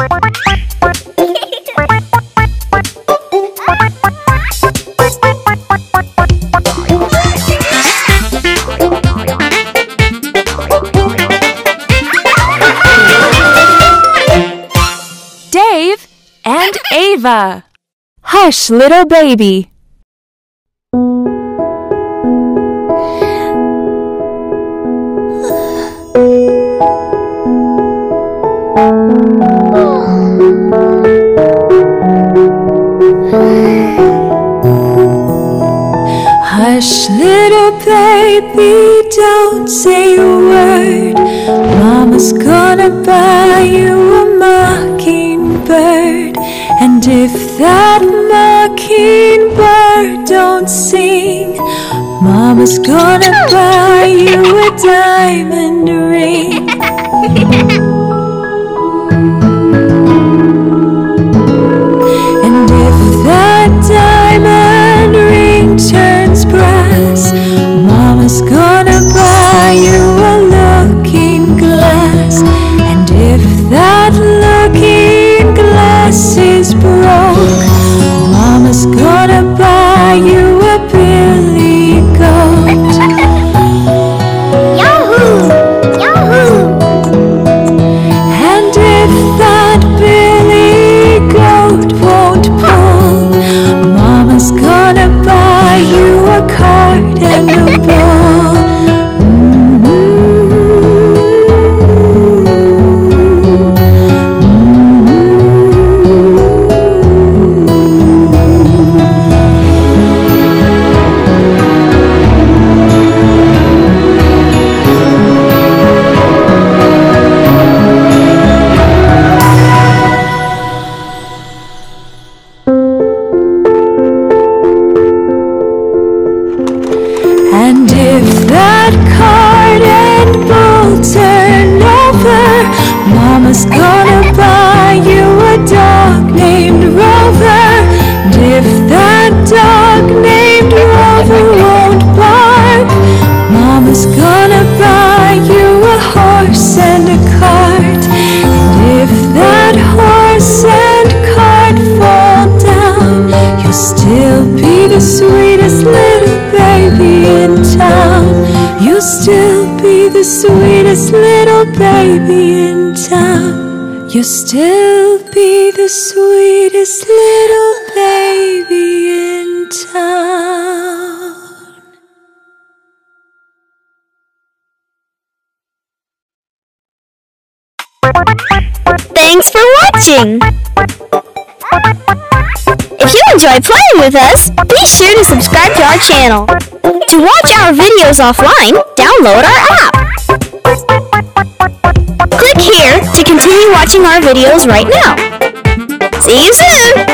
Dave and Ava. Hush, little baby. Hush, little baby, don't say a word. Mama's gonna buy you a mockingbird. And if that mockingbird don't sing, Mama's gonna buy you a diamond ring. Mama's gonna buy you a looking glass. And if that looking glass is broke, Mama's gonna buy you a billy gonna buy you a horse and a cart. And if that horse and cart fall down, you'll still be the sweetest little baby in town. You'll still be the sweetest little baby in town. You'll still be the sweetest little baby in town. Thanks for watching! If you enjoy playing with us, be sure to subscribe to our channel. To watch our videos offline, download our app. Click here to continue watching our videos right now. See you soon!